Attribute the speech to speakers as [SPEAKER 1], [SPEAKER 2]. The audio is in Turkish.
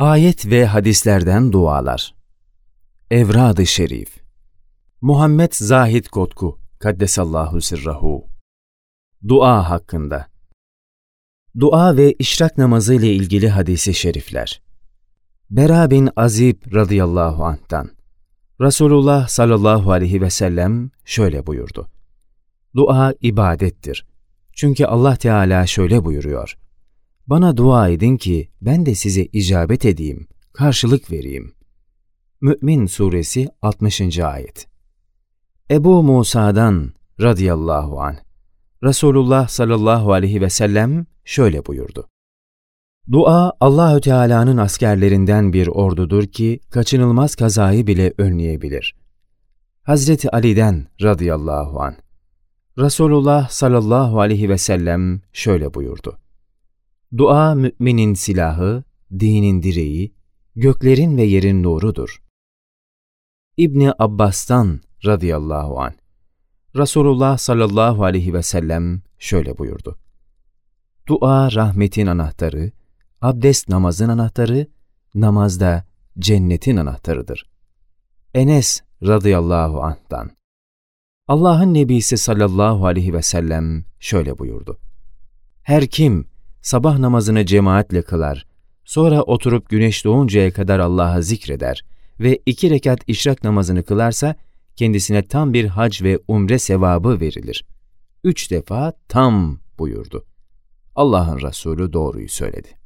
[SPEAKER 1] Ayet ve hadislerden dualar. Evrad-ı Şerif. Muhammed Zahid Kotku, Kaddesallahu sirrahu. Dua hakkında. Dua ve işrak namazı ile ilgili hadisi şerifler. Bera bin Azib radıyallahu anh'tan. Resulullah sallallahu aleyhi ve sellem şöyle buyurdu. Dua ibadettir. Çünkü Allah Teala şöyle buyuruyor. Bana dua edin ki ben de size icabet edeyim, karşılık vereyim. Mü'min Suresi 60. Ayet Ebu Musa'dan radıyallahu anh, Resulullah sallallahu aleyhi ve sellem şöyle buyurdu. Dua Allahü Teala'nın askerlerinden bir ordudur ki kaçınılmaz kazayı bile önleyebilir. Hazreti Ali'den radıyallahu anh, Resulullah sallallahu aleyhi ve sellem şöyle buyurdu. Dua müminin silahı, dinin direği, göklerin ve yerin nurudur. İbni Abbas'tan radıyallahu an. Resulullah sallallahu aleyhi ve sellem şöyle buyurdu. Dua rahmetin anahtarı, abdest namazın anahtarı, namazda cennetin anahtarıdır. Enes radıyallahu anh'tan. Allah'ın Nebisi sallallahu aleyhi ve sellem şöyle buyurdu. Her kim sabah namazını cemaatle kılar, sonra oturup güneş doğuncaya kadar Allah'a zikreder ve iki rekat işrak namazını kılarsa, kendisine tam bir hac ve umre sevabı verilir. Üç defa tam buyurdu. Allah'ın Resulü doğruyu söyledi.